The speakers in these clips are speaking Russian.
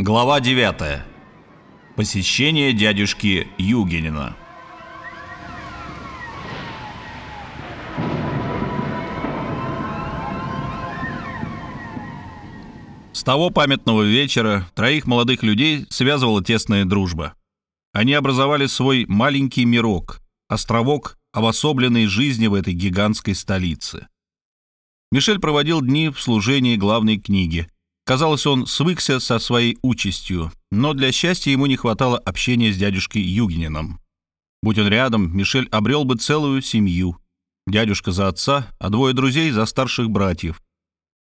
Глава 9. Посещение дядюшки Югенина. С того памятного вечера троих молодых людей связывала тесная дружба. Они образовали свой маленький мирок, островок обособленной жизни в этой гигантской столице. Мишель проводил дни в служении главной книги – Казалось, он свыкся со своей участью, но для счастья ему не хватало общения с дядюшкой Югинином. Будь он рядом, Мишель обрел бы целую семью. Дядюшка за отца, а двое друзей за старших братьев.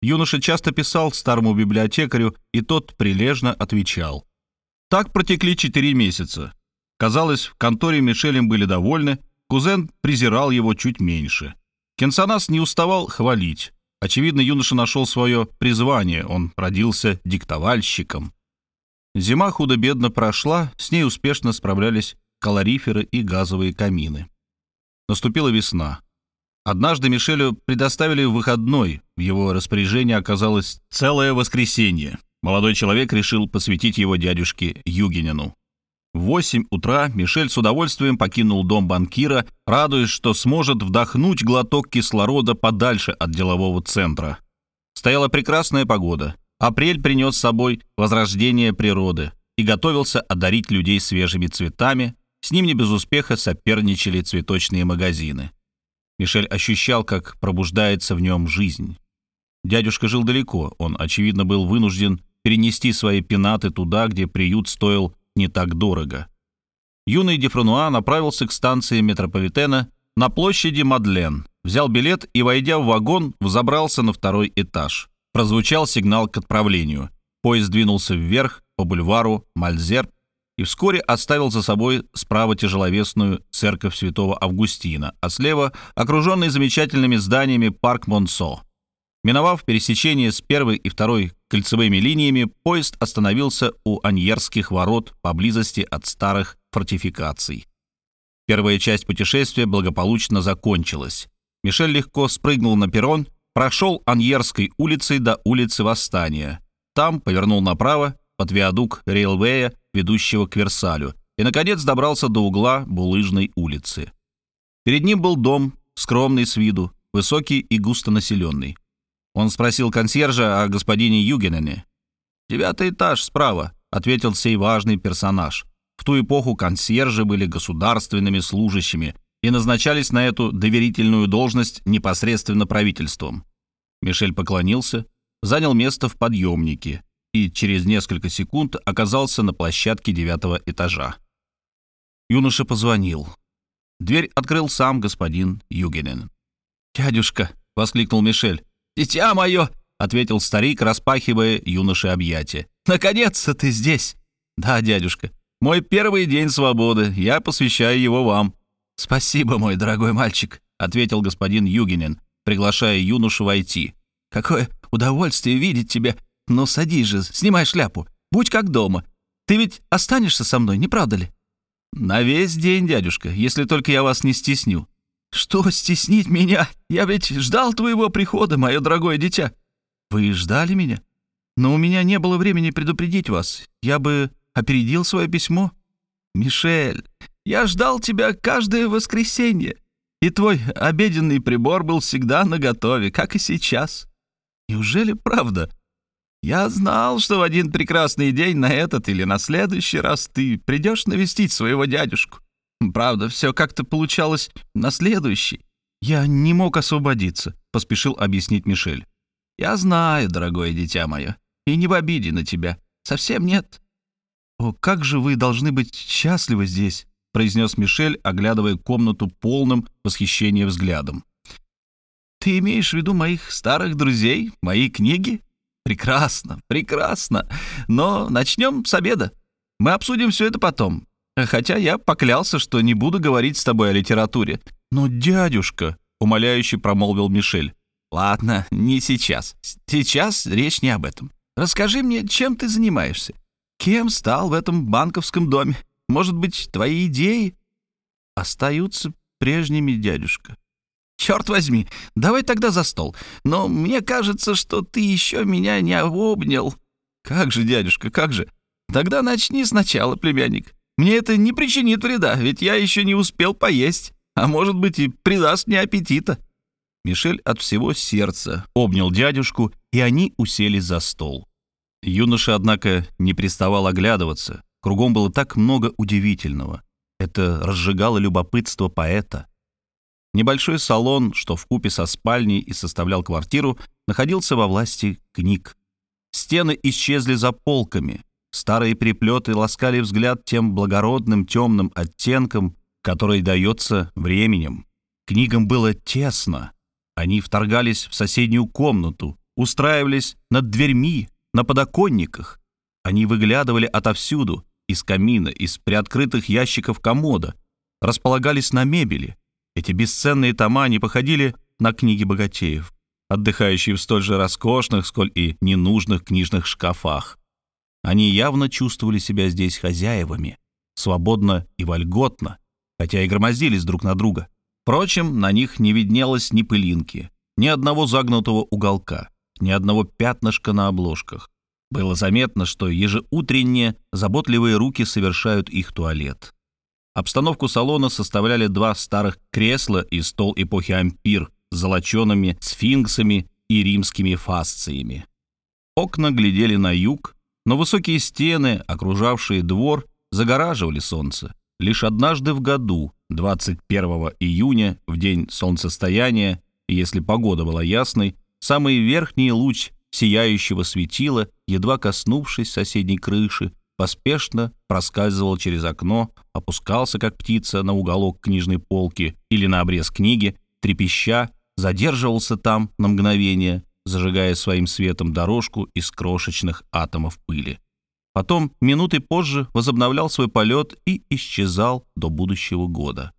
Юноша часто писал старому библиотекарю, и тот прилежно отвечал. Так протекли четыре месяца. Казалось, в конторе Мишелем были довольны, кузен презирал его чуть меньше. Кенсанас не уставал хвалить. Очевидно, юноша нашел свое призвание, он родился диктовальщиком. Зима худо-бедно прошла, с ней успешно справлялись калориферы и газовые камины. Наступила весна. Однажды Мишелю предоставили выходной, в его распоряжении оказалось целое воскресенье. Молодой человек решил посвятить его дядюшке Югинину. В 8 утра Мишель с удовольствием покинул дом банкира, радуясь, что сможет вдохнуть глоток кислорода подальше от делового центра. Стояла прекрасная погода. Апрель принес с собой возрождение природы и готовился одарить людей свежими цветами. С ним не без успеха соперничали цветочные магазины. Мишель ощущал, как пробуждается в нем жизнь. Дядюшка жил далеко, он, очевидно, был вынужден перенести свои пенаты туда, где приют стоил не так дорого. Юный Дефрануа направился к станции метрополитена на площади Мадлен, взял билет и, войдя в вагон, взобрался на второй этаж. Прозвучал сигнал к отправлению. Поезд двинулся вверх по бульвару Мальзер и вскоре оставил за собой справа тяжеловесную церковь святого Августина, а слева окруженный замечательными зданиями парк Монсо. Миновав пересечение с первой и второй кольцевыми линиями, поезд остановился у Аньерских ворот поблизости от старых фортификаций. Первая часть путешествия благополучно закончилась. Мишель легко спрыгнул на перрон, прошел Аньерской улицей до улицы Восстания. Там повернул направо под виадук рейлвея, ведущего к Версалю, и, наконец, добрался до угла Булыжной улицы. Перед ним был дом, скромный с виду, высокий и густонаселенный. Он спросил консьержа о господине Югенене. «Девятый этаж справа», — ответил сей важный персонаж. В ту эпоху консьержи были государственными служащими и назначались на эту доверительную должность непосредственно правительством. Мишель поклонился, занял место в подъемнике и через несколько секунд оказался на площадке девятого этажа. Юноша позвонил. Дверь открыл сам господин Югенен. «Дядюшка!» — воскликнул Мишель. «Дитя мое!» — ответил старик, распахивая юноше объятия. «Наконец-то ты здесь!» «Да, дядюшка, мой первый день свободы, я посвящаю его вам». «Спасибо, мой дорогой мальчик», — ответил господин Югинин, приглашая юношу войти. «Какое удовольствие видеть тебя! Ну, садись же, снимай шляпу, будь как дома. Ты ведь останешься со мной, не правда ли?» «На весь день, дядюшка, если только я вас не стесню». «Что стеснить меня? Я ведь ждал твоего прихода, мое дорогое дитя». «Вы ждали меня? Но у меня не было времени предупредить вас. Я бы опередил свое письмо». «Мишель, я ждал тебя каждое воскресенье, и твой обеденный прибор был всегда наготове, как и сейчас. Неужели правда?» Я знал, что в один прекрасный день на этот или на следующий раз ты придешь навестить своего дядюшку. Правда, все как-то получалось на следующий. Я не мог освободиться, поспешил объяснить Мишель. Я знаю, дорогое дитя мое, и не в обиде на тебя. Совсем нет. О, как же вы должны быть счастливы здесь, произнес Мишель, оглядывая комнату полным восхищения взглядом. Ты имеешь в виду моих старых друзей, мои книги? Прекрасно, прекрасно. Но начнем с обеда. Мы обсудим все это потом. Хотя я поклялся, что не буду говорить с тобой о литературе. Но, дядюшка, умоляюще промолвил Мишель. Ладно, не сейчас. Сейчас речь не об этом. Расскажи мне, чем ты занимаешься? Кем стал в этом банковском доме? Может быть, твои идеи остаются прежними, дядюшка? Черт возьми, давай тогда за стол. Но мне кажется, что ты еще меня не обнял. Как же, дядюшка, как же? Тогда начни сначала, племянник. Мне это не причинит вреда, ведь я еще не успел поесть, а может быть и придаст мне аппетита». Мишель от всего сердца обнял дядюшку, и они уселись за стол. Юноша, однако, не приставал оглядываться. Кругом было так много удивительного. Это разжигало любопытство поэта. Небольшой салон, что в купе со спальней и составлял квартиру, находился во власти книг. Стены исчезли за полками. Старые приплеты ласкали взгляд тем благородным темным оттенком, который дается временем. Книгам было тесно. Они вторгались в соседнюю комнату, устраивались над дверьми, на подоконниках. Они выглядывали отовсюду, из камина, из приоткрытых ящиков комода, располагались на мебели. Эти бесценные тома не походили на книги богатеев, отдыхающие в столь же роскошных, сколь и ненужных книжных шкафах. Они явно чувствовали себя здесь хозяевами, свободно и вольготно, хотя и громоздились друг на друга. Впрочем, на них не виднелось ни пылинки, ни одного загнутого уголка, ни одного пятнышка на обложках. Было заметно, что ежеутренне заботливые руки совершают их туалет. Обстановку салона составляли два старых кресла и стол эпохи ампир с золочеными сфинксами и римскими фасциями. Окна глядели на юг, но высокие стены, окружавшие двор, загораживали солнце. Лишь однажды в году, 21 июня, в день солнцестояния, если погода была ясной, самый верхний луч сияющего светила, едва коснувшись соседней крыши, поспешно проскальзывал через окно, опускался, как птица, на уголок книжной полки или на обрез книги, трепеща, задерживался там на мгновение, зажигая своим светом дорожку из крошечных атомов пыли. Потом, минуты позже, возобновлял свой полет и исчезал до будущего года.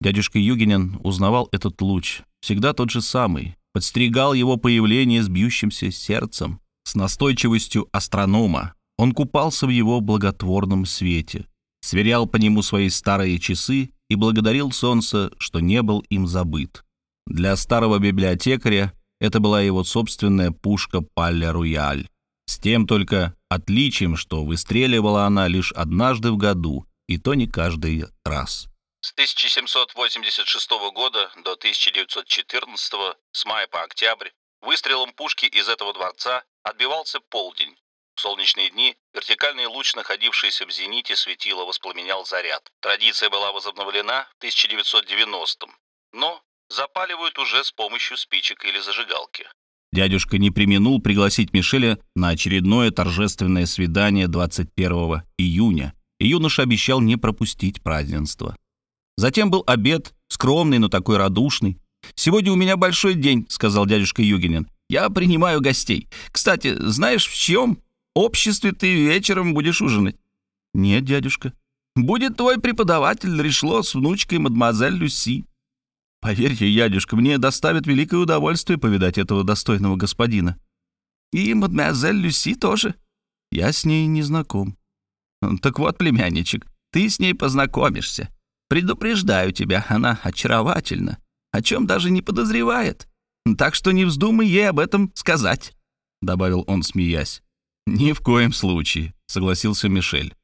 Дядюшка Югинин узнавал этот луч, всегда тот же самый, подстерегал его появление с бьющимся сердцем, с настойчивостью астронома. Он купался в его благотворном свете, сверял по нему свои старые часы и благодарил солнце, что не был им забыт. Для старого библиотекаря это была его собственная пушка Палля-Руяль, с тем только отличием, что выстреливала она лишь однажды в году, и то не каждый раз. С 1786 года до 1914, с мая по октябрь, выстрелом пушки из этого дворца отбивался полдень. В солнечные дни вертикальный луч, находившийся в зените, светило воспламенял заряд. Традиция была возобновлена в 1990-м, но запаливают уже с помощью спичек или зажигалки. Дядюшка не применул пригласить Мишеля на очередное торжественное свидание 21 июня, и юноша обещал не пропустить празднество. Затем был обед, скромный, но такой радушный. «Сегодня у меня большой день», — сказал дядюшка Югинин. «Я принимаю гостей. Кстати, знаешь, в чьем обществе ты вечером будешь ужинать?» «Нет, дядюшка». «Будет твой преподаватель Решло с внучкой мадемуазель Люси». «Поверьте, дядюшка, мне доставит великое удовольствие повидать этого достойного господина». «И мадемуазель Люси тоже». «Я с ней не знаком». «Так вот, племянничек, ты с ней познакомишься. Предупреждаю тебя, она очаровательна, о чем даже не подозревает. Так что не вздумай ей об этом сказать», — добавил он, смеясь. «Ни в коем случае», — согласился Мишель.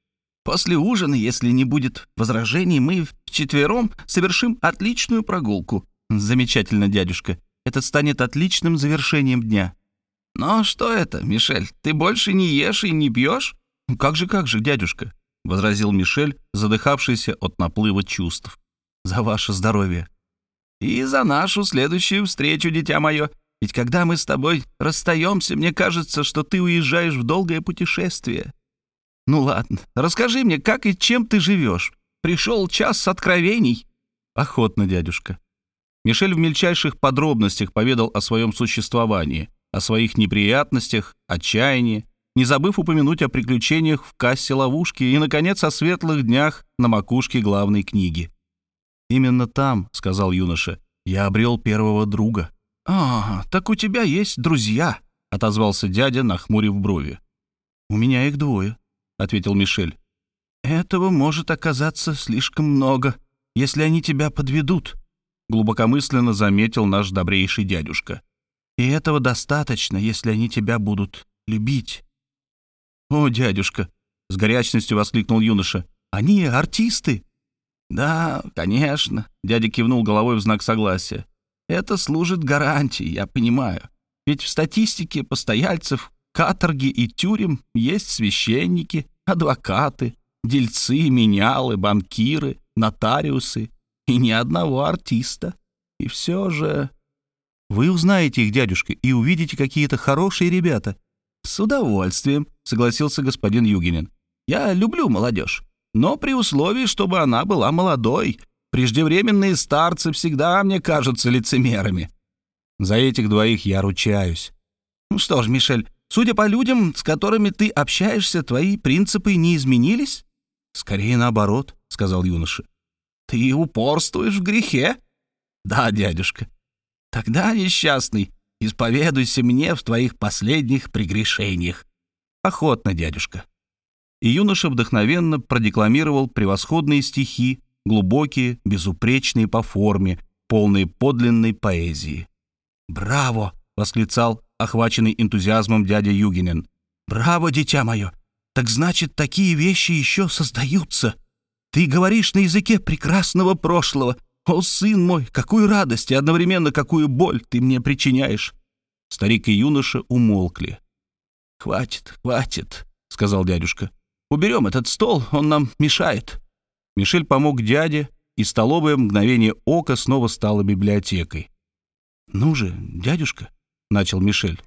«После ужина, если не будет возражений, мы вчетвером совершим отличную прогулку. Замечательно, дядюшка. Это станет отличным завершением дня». «Но что это, Мишель, ты больше не ешь и не пьешь?» «Как же, как же, дядюшка. — возразил Мишель, задыхавшийся от наплыва чувств. «За ваше здоровье». «И за нашу следующую встречу, дитя мое. Ведь когда мы с тобой расстаемся, мне кажется, что ты уезжаешь в долгое путешествие. Ну ладно, расскажи мне, как и чем ты живешь. Пришел час откровений». «Охотно, дядюшка». Мишель в мельчайших подробностях поведал о своем существовании, о своих неприятностях, отчаянии, не забыв упомянуть о приключениях в кассе ловушки и, наконец, о светлых днях на макушке главной книги. «Именно там», — сказал юноша, — «я обрел первого друга». «А, так у тебя есть друзья», — отозвался дядя, нахмурив брови. «У меня их двое», — ответил Мишель. «Этого может оказаться слишком много, если они тебя подведут», — глубокомысленно заметил наш добрейший дядюшка. «И этого достаточно, если они тебя будут любить». «О, дядюшка!» — с горячностью воскликнул юноша. «Они артисты!» «Да, конечно», — дядя кивнул головой в знак согласия. «Это служит гарантией, я понимаю. Ведь в статистике постояльцев каторги и тюрем есть священники, адвокаты, дельцы, менялы, банкиры, нотариусы и ни одного артиста. И все же... Вы узнаете их, дядюшка, и увидите какие-то хорошие ребята. С удовольствием, согласился господин Югинин. Я люблю молодежь, но при условии, чтобы она была молодой. Преждевременные старцы всегда мне кажутся лицемерами. За этих двоих я ручаюсь. Ну что ж, Мишель, судя по людям, с которыми ты общаешься, твои принципы не изменились? Скорее наоборот, сказал юноша. Ты упорствуешь в грехе? Да, дядюшка. Тогда, несчастный, исповедуйся мне в твоих последних прегрешениях. Охотно, дядюшка. И юноша вдохновенно продекламировал превосходные стихи, глубокие, безупречные по форме, полные подлинной поэзии. «Браво!» — восклицал, охваченный энтузиазмом дядя Югинен. «Браво, дитя мое! Так значит, такие вещи еще создаются. Ты говоришь на языке прекрасного прошлого. О, сын мой, какую радость и одновременно какую боль ты мне причиняешь!» Старик и юноша умолкли. «Хватит, хватит», — сказал дядюшка. «Уберем этот стол, он нам мешает». Мишель помог дяде, и столовое мгновение ока снова стало библиотекой. «Ну же, дядюшка», — начал Мишель.